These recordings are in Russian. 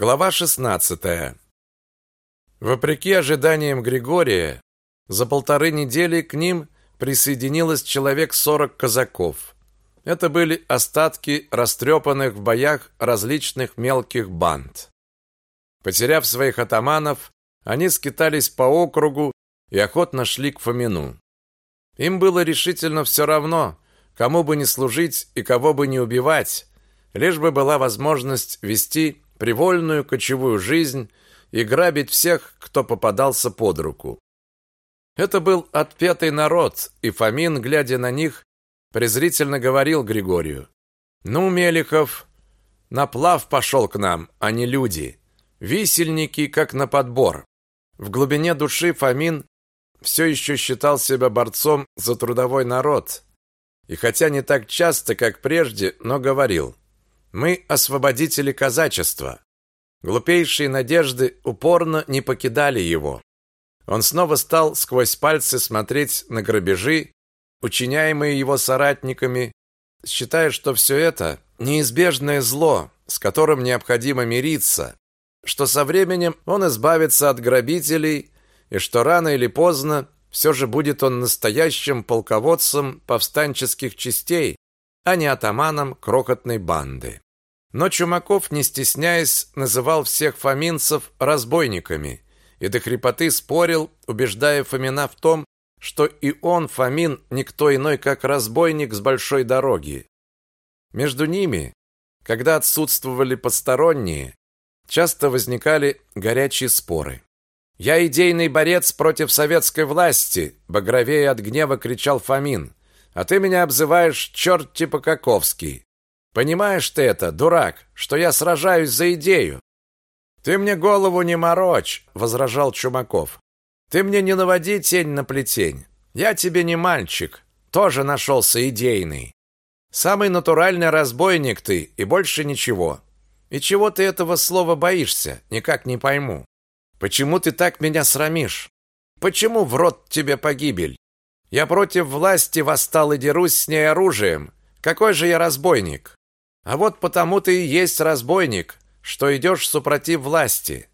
Глава 16. Вопреки ожиданиям Григория, за полторы недели к ним присоединилось человек сорок казаков. Это были остатки растрепанных в боях различных мелких банд. Потеряв своих атаманов, они скитались по округу и охотно шли к Фомину. Им было решительно все равно, кому бы не служить и кого бы не убивать, лишь бы была возможность вести привольную кочевую жизнь и грабить всех, кто попадался под руку. Это был отпетый народ, и Фомин, глядя на них, презрительно говорил Григорию: "Ну, Мелихов, наплав пошел к нам, а не люди. Висельники как на подбор". В глубине души Фомин все еще считал себя борцом за трудовой народ. И хотя не так часто, как прежде, но говорил: мы освободители казачества. Глупейшие надежды упорно не покидали его. Он снова стал сквозь пальцы смотреть на грабежи, учиняемые его соратниками, считая, что все это неизбежное зло, с которым необходимо мириться, что со временем он избавится от грабителей и что рано или поздно все же будет он настоящим полководцем повстанческих частей, а не атаманом крохотной банды. Но Чумаков, не стесняясь, называл всех фоминцев разбойниками и до хрипоты спорил, убеждая Фомина в том, что и он, Фомин, никто иной, как разбойник с большой дороги. Между ними, когда отсутствовали посторонние, часто возникали горячие споры. «Я идейный борец против советской власти!» багровее от гнева кричал Фомин. А ты меня обзываешь черт типа Каковский. Понимаешь ты это, дурак, что я сражаюсь за идею? Ты мне голову не морочь, возражал Чумаков. Ты мне не наводи тень на плетень. Я тебе не мальчик, тоже нашелся идейный. Самый натуральный разбойник ты и больше ничего. И чего ты этого слова боишься? Никак не пойму. Почему ты так меня срамишь? Почему в рот тебе погибель? Я против власти восстал и дерусь с ней оружием. Какой же я разбойник? А вот потому ты и есть разбойник, что идешь супротив власти.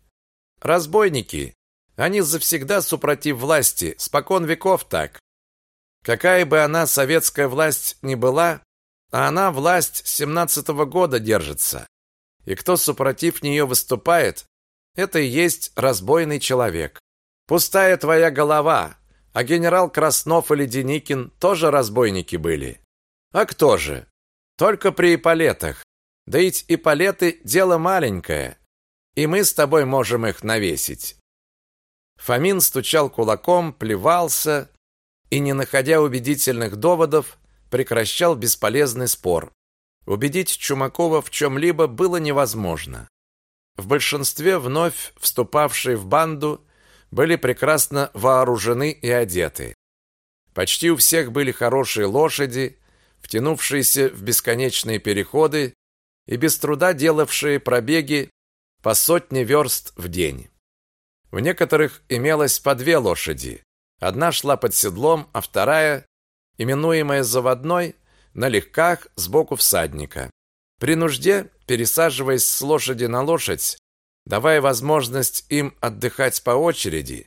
Разбойники, они завсегда супротив власти, спокон веков так. Какая бы она советская власть ни была, а она власть семнадцатого года держится. И кто супротив нее выступает, это и есть разбойный человек. Пустая твоя голова, а генерал Краснов или Деникин тоже разбойники были. А кто же? Только при эполетах. Да ведь эполеты дело маленькое, и мы с тобой можем их навесить. Фомин стучал кулаком, плевался и, не находя убедительных доводов, прекращал бесполезный спор. Убедить Чумакова в чем-либо было невозможно. В большинстве вновь вступавшие в банду были прекрасно вооружены и одеты. Почти у всех были хорошие лошади, втянувшиеся в бесконечные переходы и без труда делавшие пробеги по сотне верст в день. В некоторых имелось по две лошади. Одна шла под седлом, а вторая, именуемая заводной, на легках сбоку всадника. При нужде, пересаживаясь с лошади на лошадь, давая возможность им отдыхать по очереди,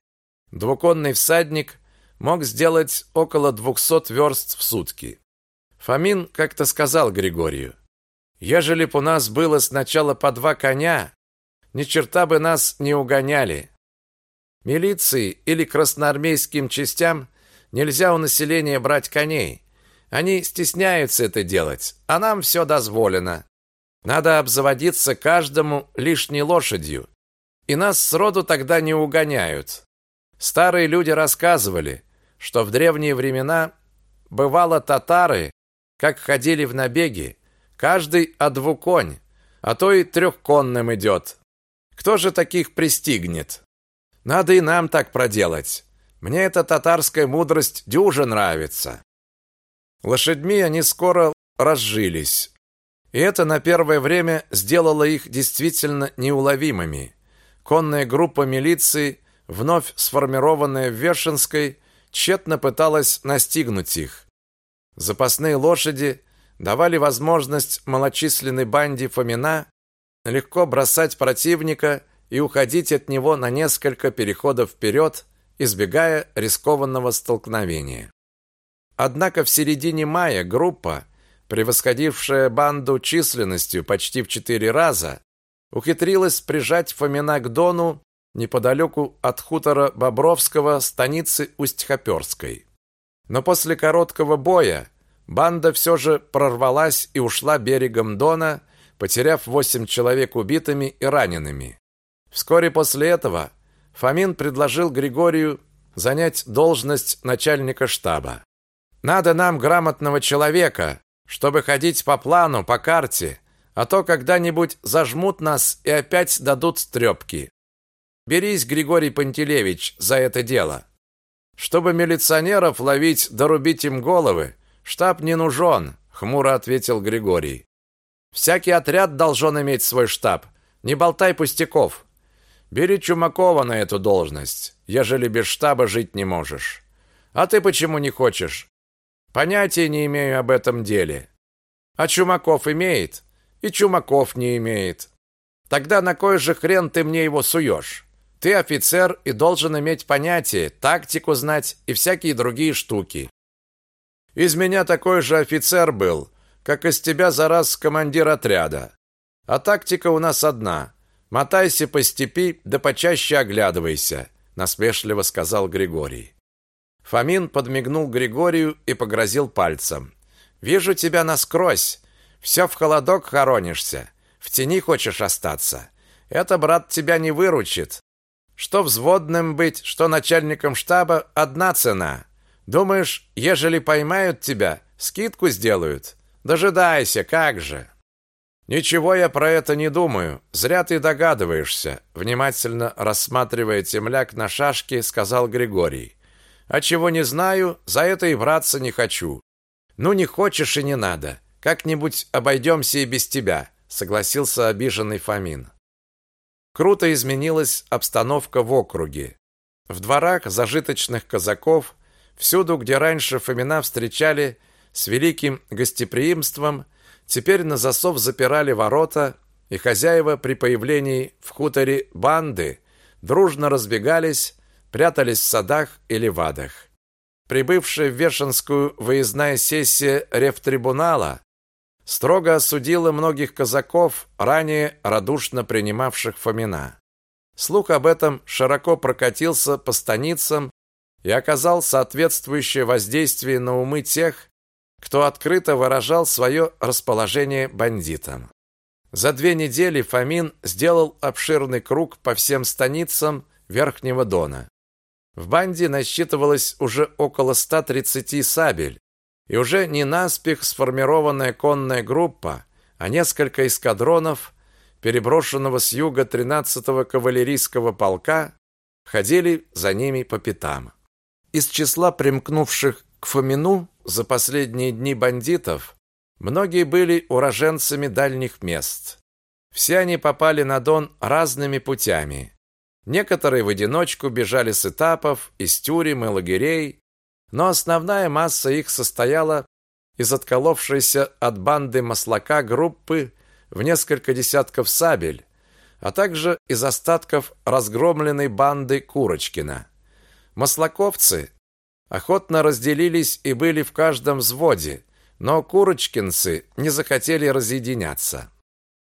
двуконный всадник мог сделать около двухсот верст в сутки. Фомин как-то сказал Григорию, «Ежели б у нас было сначала по два коня, ни черта бы нас не угоняли. Милиции или красноармейским частям нельзя у населения брать коней. Они стесняются это делать, а нам все дозволено. Надо обзаводиться каждому лишней лошадью. И нас сроду тогда не угоняют. Старые люди рассказывали, что в древние времена бывало татары, как ходили в набеги, каждый о двуконь, а то и трехконным идет. Кто же таких пристигнет? Надо и нам так проделать. Мне эта татарская мудрость дюже нравится. Лошадьми они скоро разжились. И это на первое время сделало их действительно неуловимыми. Конная группа милиции, вновь сформированная в Вершинской, тщетно пыталась настигнуть их. Запасные лошади давали возможность малочисленной банде Фомина легко бросать противника и уходить от него на несколько переходов вперед, избегая рискованного столкновения. Однако в середине мая группа, превосходившая банду численностью почти в четыре раза, ухитрилась прижать Фомина к Дону неподалеку от хутора Бобровского станицы Усть-Хоперской. Но после короткого боя банда все же прорвалась и ушла берегом Дона, потеряв восемь человек убитыми и ранеными. Вскоре после этого Фомин предложил Григорию занять должность начальника штаба. «Надо нам грамотного человека, чтобы ходить по плану, по карте, а то когда-нибудь зажмут нас и опять дадут стрёпки. Берись, Григорий Пантелеевич, за это дело. Чтобы милиционеров ловить, дорубить им головы, штаб не нужен, хмуро ответил Григорий. Всякий отряд должен иметь свой штаб. Не болтай пустяков. Бери Чумакова на эту должность, ежели без штаба жить не можешь. А ты почему не хочешь? Понятия не имею об этом деле. А Чумаков имеет, и Чумаков не имеет. Тогда на кой же хрен ты мне его суешь? Ты офицер и должен иметь понятие, тактику знать и всякие другие штуки. Из меня такой же офицер был, как из тебя за раз командир отряда. А тактика у нас одна. Мотайся по степи, да почаще оглядывайся, насмешливо сказал Григорий. Фомин подмигнул Григорию и погрозил пальцем. Вижу тебя насквозь. Все в холодок хоронишься. В тени хочешь остаться. Это, брат, тебя не выручит. Что взводным быть, что начальником штаба одна цена. Думаешь, ежели поймают тебя, скидку сделают? Дожидайся, как же. Ничего я про это не думаю. Зря ты догадываешься, внимательно рассматривая темляк на шашке, сказал Григорий. А чего не знаю, за это и браться не хочу. Ну не хочешь и не надо. Как-нибудь обойдемся и без тебя, согласился обиженный Фомин. Круто изменилась обстановка в округе. В дворах зажиточных казаков, всюду, где раньше Фомина встречали с великим гостеприимством, теперь на засов запирали ворота, и хозяева при появлении в хуторе банды дружно разбегались, прятались в садах или вадах. Прибывшая в Вешенскую выездная сессия рефтрибунала строго осудила многих казаков, ранее радушно принимавших Фомина. Слух об этом широко прокатился по станицам и оказал соответствующее воздействие на умы тех, кто открыто выражал свое расположение бандитам. За две недели Фомин сделал обширный круг по всем станицам Верхнего Дона. В банде насчитывалось уже около 130 сабель, и уже не наспех сформированная конная группа, а несколько эскадронов, переброшенного с юга 13-го кавалерийского полка, ходили за ними по пятам. Из числа примкнувших к Фомину за последние дни бандитов многие были уроженцами дальних мест. Все они попали на Дон разными путями. Некоторые в одиночку бежали с этапов, из тюрем и лагерей, но основная масса их состояла из отколовшейся от банды маслака группы в несколько десятков сабель, а также из остатков разгромленной банды Курочкина. Маслаковцы охотно разделились и были в каждом взводе, но курочкинцы не захотели разъединяться.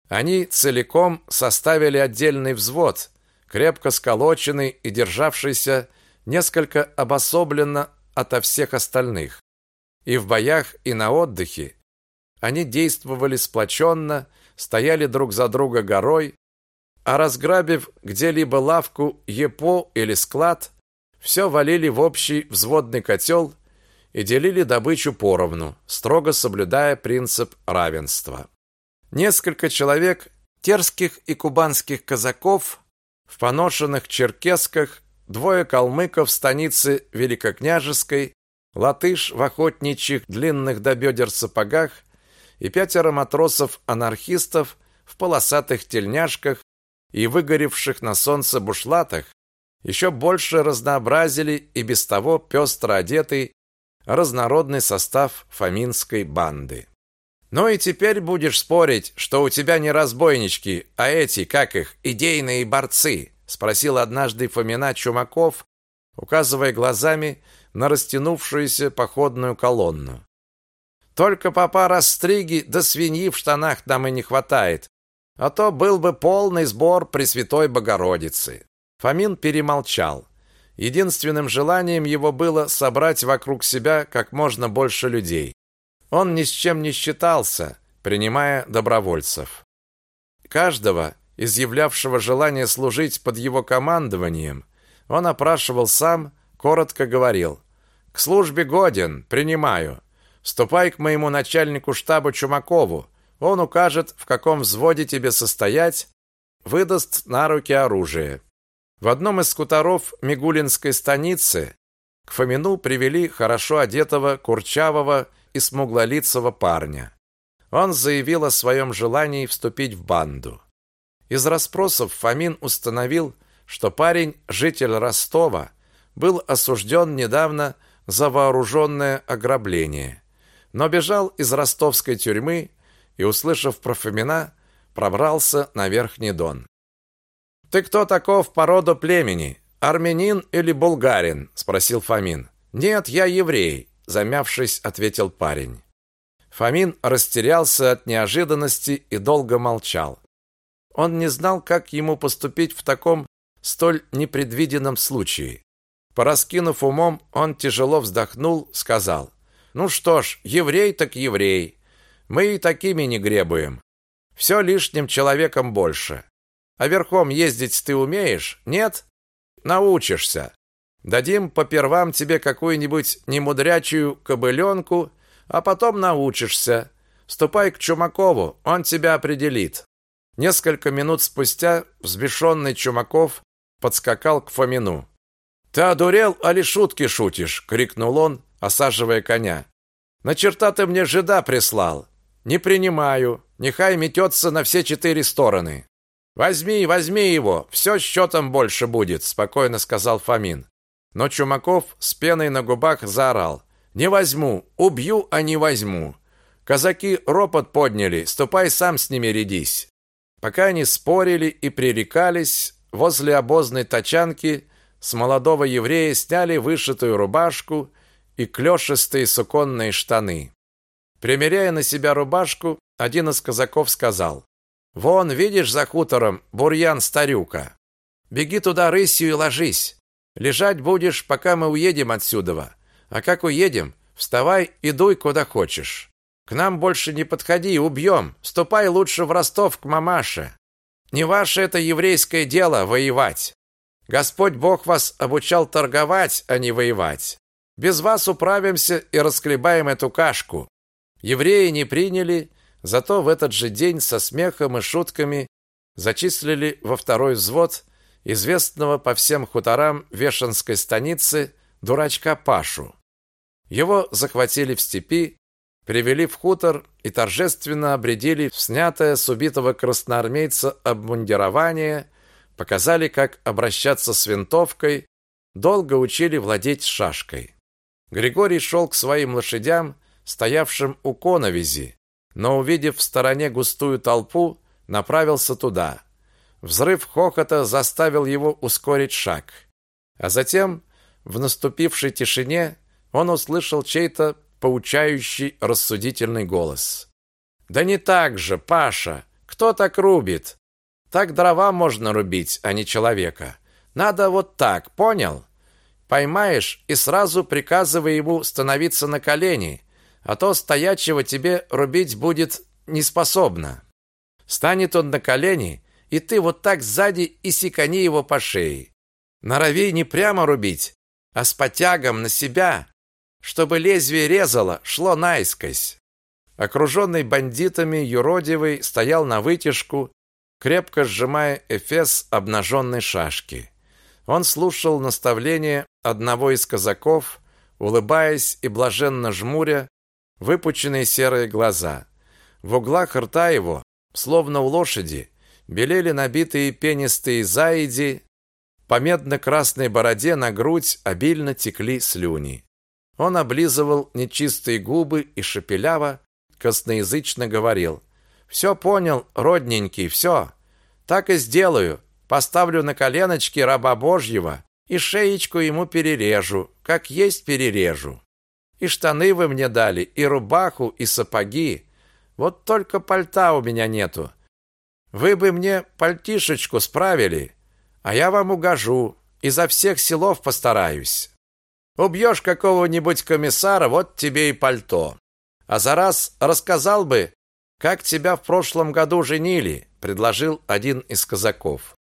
Они целиком составили отдельный взвод, крепко сколоченный и державшийся несколько обособленно ото всех остальных. И в боях, и на отдыхе они действовали сплоченно, стояли друг за друга горой, а разграбив где-либо лавку, епо или склад, все валили в общий взводный котел и делили добычу поровну, строго соблюдая принцип равенства. Несколько человек терских и кубанских казаков в поношенных черкесках двое калмыков в станице Великокняжеской, латыш в охотничьих длинных до бедер сапогах и пятеро матросов-анархистов в полосатых тельняшках и выгоревших на солнце бушлатах еще больше разнообразили и без того пестро одетый разнородный состав фоминской банды. Ну и теперь будешь спорить, что у тебя не разбойнички, а эти, как их, идейные борцы, спросил однажды Фомина Чумаков, указывая глазами на растянувшуюся походную колонну. Только папа растриги да свиньи в штанах нам и не хватает, а то был бы полный сбор Пресвятой Богородицы. Фомин перемолчал. Единственным желанием его было собрать вокруг себя как можно больше людей. Он ни с чем не считался, принимая добровольцев. Каждого, изъявлявшего желание служить под его командованием, он опрашивал сам, коротко говорил: "К службе годен, принимаю. Ступай к моему начальнику штаба Чумакову. Он укажет, в каком взводе тебе состоять, выдаст на руки оружие". В одном из скуторов Мигулинской станицы к Фомину привели хорошо одетого, курчавого и смуглолицего парня. Он заявил о своем желании вступить в банду. Из расспросов Фомин установил, что парень, житель Ростова, был осужден недавно за вооруженное ограбление, но бежал из ростовской тюрьмы и, услышав про Фомина, пробрался на Верхний Дон. «Ты кто таков по роду племени? Армянин или булгарин?» – спросил Фомин. «Нет, я еврей замявшись, ответил парень. Фомин растерялся от неожиданности и долго молчал. Он не знал, как ему поступить в таком столь непредвиденном случае. Пораскинув умом, он тяжело вздохнул, сказал: "Ну что ж, еврей так еврей. Мы и такими не гребуем. Все лишним человеком больше. А верхом ездить ты умеешь? Нет? Научишься. Дадим по первам тебе какую-нибудь немудрячую кобыленку, а потом научишься. Ступай к Чумакову, он тебя определит. Несколько минут спустя взбешенный Чумаков подскакал к Фомину. Ты одурел, али шутки шутишь, крикнул он, осаживая коня. На черта ты мне жида прислал. Не принимаю. Нехай метется на все четыре стороны. Возьми, возьми его, все счетом больше будет, спокойно сказал Фомин. Но Чумаков с пеной на губах заорал: "Не возьму, убью, а не возьму". Казаки ропот подняли: "Ступай сам с ними рядись". Пока они спорили и пререкались, возле обозной тачанки с молодого еврея сняли вышитую рубашку и клёшистые суконные штаны. Примеряя на себя рубашку, один из казаков сказал: "Вон, видишь за хутором бурьян старюка. Беги туда рысью и ложись. Лежать будешь, пока мы уедем отсюда. А как уедем, вставай и дуй куда хочешь. К нам больше не подходи, убьем. Ступай лучше в Ростов к мамаше. Не ваше это еврейское дело воевать. Господь Бог вас обучал торговать, а не воевать. Без вас управимся и расклебаем эту кашку. Евреи не приняли, зато в этот же день со смехом и шутками зачислили во второй взвод известного по всем хуторам Вешенской станицы дурачка Пашу. Его захватили в степи, привели в хутор и торжественно обредили в снятое с убитого красноармейца обмундирование, показали, как обращаться с винтовкой, долго учили владеть шашкой. Григорий шел к своим лошадям, стоявшим у коновизи, но, увидев в стороне густую толпу, направился туда. Взрыв хохота заставил его ускорить шаг. А затем, в наступившей тишине, он услышал чей-то поучающий рассудительный голос. «Да не так же, Паша! Кто так рубит? Так дрова можно рубить, а не человека. Надо вот так, понял? Поймаешь и сразу приказывай ему становиться на колени, а то стоячего тебе рубить будет неспособно. Станет он на колени, и ты вот так сзади и секани его по шее. Норовей не прямо рубить, а с потягом на себя, чтобы лезвие резало, шло наискось. Окруженный бандитами, юродивый стоял на вытяжку, крепко сжимая эфес обнаженной шашки. Он слушал наставления одного из казаков, улыбаясь и блаженно жмуря выпученные серые глаза. В углах рта его, словно у лошади, белели набитые пенистые заиди, по медно-красной бороде на грудь обильно текли слюни. Он облизывал нечистые губы и шепеляво, косноязычно говорил. «Все понял, родненький, все. Так и сделаю. Поставлю на коленочки раба Божьего и шеечку ему перережу, как есть перережу. И штаны вы мне дали, и рубаху, и сапоги. Вот только пальта у меня нету. Вы бы мне пальтишечку справили, а я вам угожу, изо всех силов постараюсь. Убьешь какого-нибудь комиссара, вот тебе и пальто. А за раз рассказал бы, как тебя в прошлом году женили, предложил один из казаков.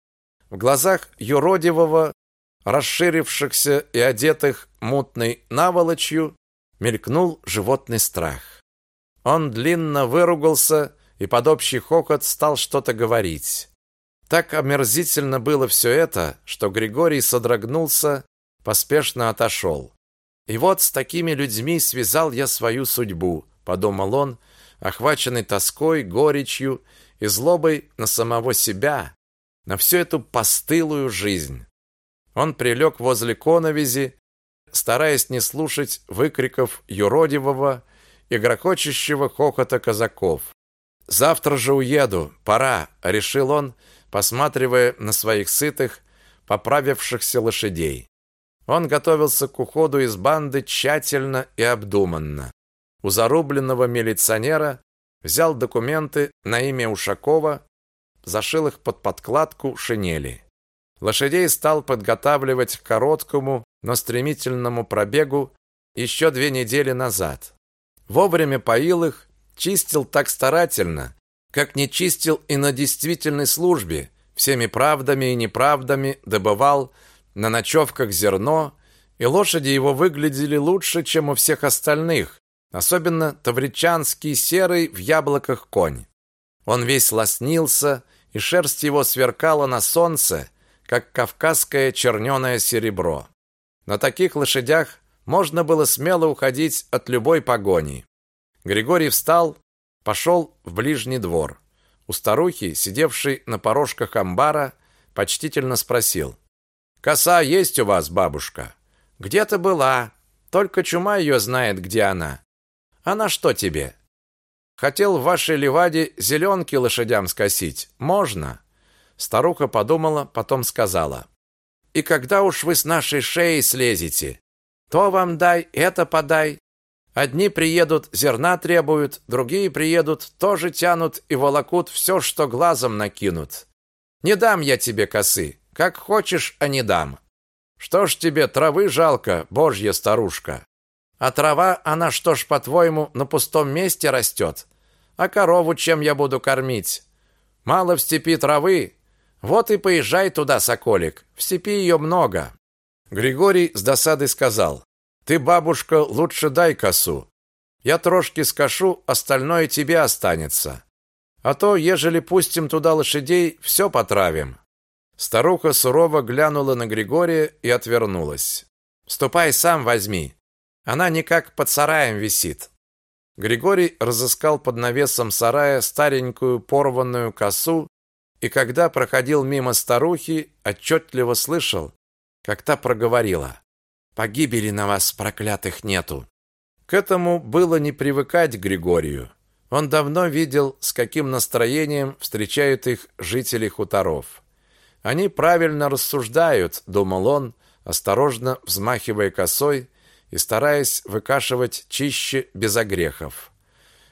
В глазах юродивого, расширившихся и одетых мутной наволочью, мелькнул животный страх. Он длинно выругался и под общий хохот стал что-то говорить. Так омерзительно было все это, что Григорий содрогнулся, поспешно отошел. И вот с такими людьми связал я свою судьбу, подумал он, охваченный тоской, горечью и злобой на самого себя, на всю эту постылую жизнь. Он прилег возле коновизи, стараясь не слушать выкриков юродивого и грохочущего хохота казаков. Завтра же уеду, пора, решил он, посматривая на своих сытых, поправившихся лошадей. Он готовился к уходу из банды тщательно и обдуманно. У зарубленного милиционера взял документы на имя Ушакова, зашил их под подкладку шинели. Лошадей стал подготавливать к короткому, но стремительному пробегу еще две недели назад. Вовремя поил их, чистил так старательно, как не чистил и на действительной службе, всеми правдами и неправдами добывал на ночевках зерно, и лошади его выглядели лучше, чем у всех остальных, особенно тавричанский серый в яблоках конь. Он весь лоснился, и шерсть его сверкала на солнце, как кавказское черненое серебро. На таких лошадях можно было смело уходить от любой погони. Григорий встал, пошел в ближний двор. У старухи, сидевшей на порожках амбара, почтительно спросил: "Коса есть у вас, бабушка?" "Где-то была, только чума ее знает, где она". "Она что тебе?" "Хотел в вашей леваде зеленки лошадям скосить. Можно?" Старуха подумала, потом сказала: "И когда уж вы с нашей шеи слезете, то вам дай, это подай, Одни приедут, зерна требуют, другие приедут, тоже тянут и волокут все, что глазом накинут. Не дам я тебе косы, как хочешь, а не дам. Что ж тебе травы жалко, божья старушка? А трава, она что ж, по-твоему, на пустом месте растет? А корову чем я буду кормить? Мало в степи травы? Вот и поезжай туда, соколик, в степи ее много. Григорий с досадой сказал, ты, бабушка, лучше дай косу. Я трошки скошу, остальное тебе останется. А то, ежели пустим туда лошадей, все потравим. Старуха сурово глянула на Григория и отвернулась. Ступай сам возьми. Она никак под сараем висит. Григорий разыскал под навесом сарая старенькую порванную косу, и когда проходил мимо старухи, отчетливо слышал, как та проговорила: Погибели на вас, проклятых, нету. К этому было не привыкать Григорию. Он давно видел, с каким настроением встречают их жители хуторов. Они правильно рассуждают, думал он, осторожно взмахивая косой и стараясь выкашивать чище без огрехов.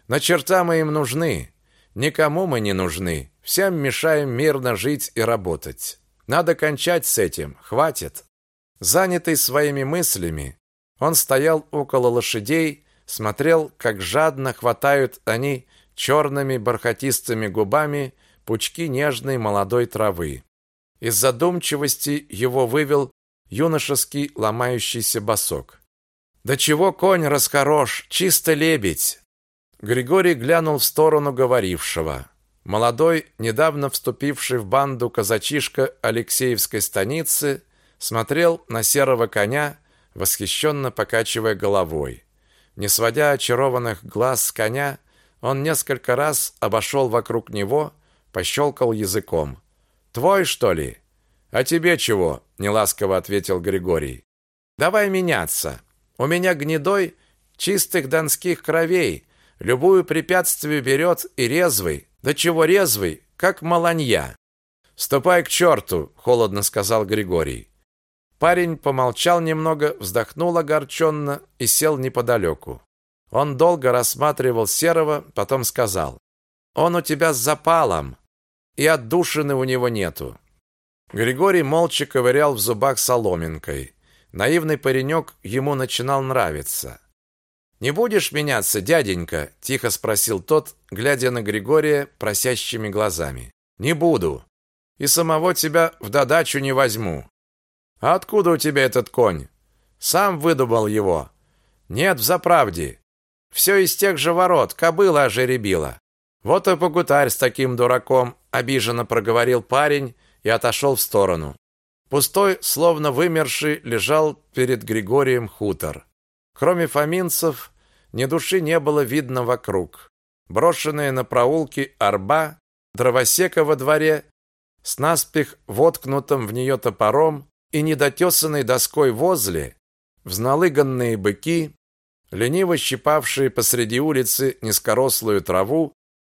На черта мы им нужны, никому мы не нужны, всем мешаем мирно жить и работать. Надо кончать с этим, хватит. Занятый своими мыслями, он стоял около лошадей, смотрел, как жадно хватают они черными бархатистыми губами пучки нежной молодой травы. Из задумчивости его вывел юношеский ломающийся босок. «Да чего конь расхорош, чисто лебедь!» Григорий глянул в сторону говорившего. Молодой, недавно вступивший в банду казачишка Алексеевской станицы, смотрел на серого коня, восхищенно покачивая головой. Не сводя очарованных глаз с коня, он несколько раз обошел вокруг него, пощелкал языком. «Твой, что ли?» «А тебе чего?» – неласково ответил Григорий. «Давай меняться. У меня гнедой чистых донских кровей, Любую препятствие берет и резвый. Да чего резвый, как маланья. «Ступай к черту!» – холодно сказал Григорий. Парень помолчал немного, вздохнул огорченно и сел неподалеку. Он долго рассматривал Серого, потом сказал. «Он у тебя с запалом, и отдушины у него нету». Григорий молча ковырял в зубах соломинкой. Наивный паренек ему начинал нравиться. «Не будешь меняться, дяденька?» – тихо спросил тот, глядя на Григория просящими глазами. «Не буду. И самого тебя в додачу не возьму». «А откуда у тебя этот конь?» «Сам выдумал его». «Нет, в заправде. Все из тех же ворот, кобыла ожеребила». «Вот и погутарь с таким дураком», – обиженно проговорил парень и отошел в сторону. Пустой, словно вымерший, лежал перед Григорием хутор. Кроме фоминцев, ни души не было видно вокруг. Брошенные на проулки арба, дровосека во дворе, с наспех воткнутым в нее топором и недотесанной доской возле, взналыганные быки, лениво щипавшие посреди улицы низкорослую траву,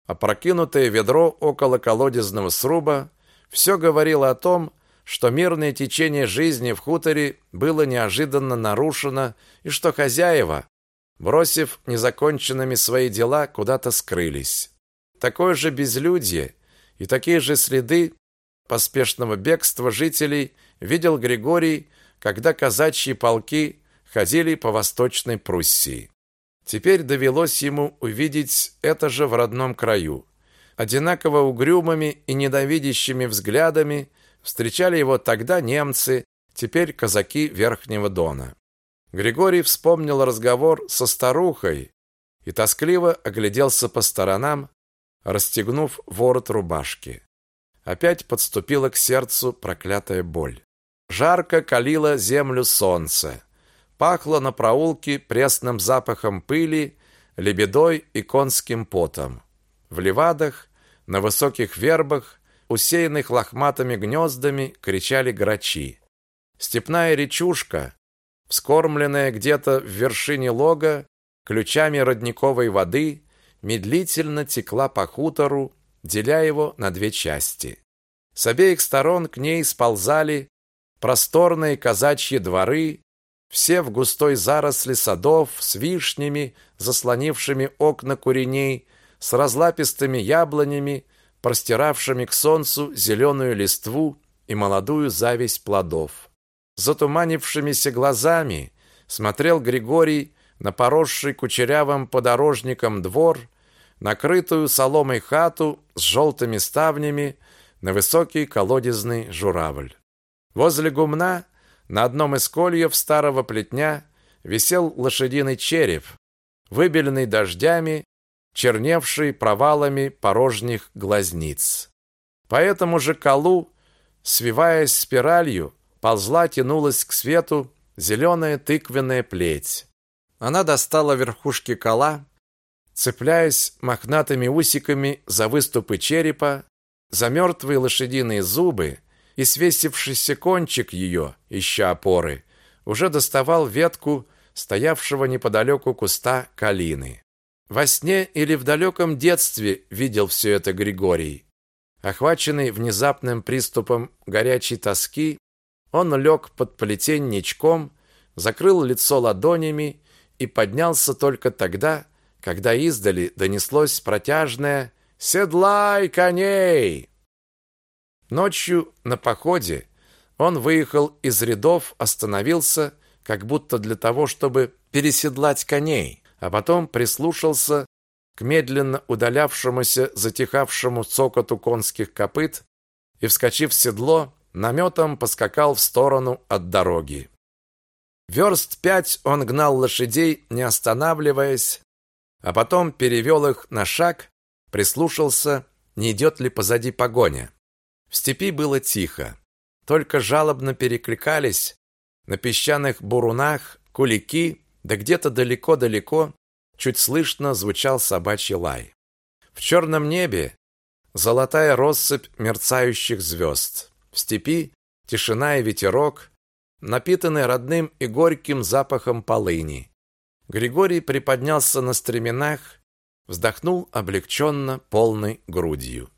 опрокинутое ведро около колодезного сруба, все говорило о том, что мирное течение жизни в хуторе было неожиданно нарушено и что хозяева, бросив незаконченными свои дела, куда-то скрылись. Такое же безлюдье и такие же следы поспешного бегства жителей видел Григорий, когда казачьи полки ходили по Восточной Пруссии. Теперь довелось ему увидеть это же в родном краю. Одинаково угрюмыми и недовидящими взглядами Встречали его тогда немцы, теперь казаки Верхнего Дона. Григорий вспомнил разговор со старухой и тоскливо огляделся по сторонам, расстегнув ворот рубашки. Опять подступила к сердцу проклятая боль. Жарко калило землю солнце. Пахло на проулке пресным запахом пыли, лебедой и конским потом. В левадах, на высоких вербах усеянных лохматыми гнездами, кричали грачи. Степная речушка, вскормленная где-то в вершине лога ключами родниковой воды, медлительно текла по хутору, деля его на две части. С обеих сторон к ней сползали просторные казачьи дворы, все в густой заросли садов с вишнями, заслонившими окна куреней, с разлапистыми яблонями, простиравшими к солнцу зеленую листву и молодую зависть плодов. Затуманившимися глазами смотрел Григорий на поросший кучерявым подорожником двор, накрытую соломой хату с желтыми ставнями, на высокий колодезный журавль. Возле гумна на одном из кольев старого плетня висел лошадиный череп, выбеленный дождями черневший провалами порожних глазниц. По этому же колу, свиваясь спиралью, ползла, тянулась к свету зеленая тыквенная плеть. Она достала верхушки кола, цепляясь мохнатыми усиками за выступы черепа, за мертвые лошадиные зубы, и свесившийся кончик ее, ища опоры, уже доставал ветку стоявшего неподалеку куста калины. Во сне или в далеком детстве видел все это Григорий. Охваченный внезапным приступом горячей тоски, он лег под плетень ничком, закрыл лицо ладонями и поднялся только тогда, когда издали донеслось протяжное «Седлай коней!». Ночью на походе он выехал из рядов, остановился, как будто для того, чтобы переседлать коней а потом прислушался к медленно удалявшемуся затихавшему цокоту конских копыт и, вскочив в седло, наметом поскакал в сторону от дороги. Верст пять он гнал лошадей, не останавливаясь, а потом перевел их на шаг, прислушался, не идет ли позади погоня. В степи было тихо, только жалобно перекликались на песчаных бурунах кулики да где-то далеко-далеко чуть слышно звучал собачий лай. В черном небе золотая россыпь мерцающих звезд. В степи тишина и ветерок, напитанный родным и горьким запахом полыни. Григорий приподнялся на стременах вздохнул облегченно полной грудью.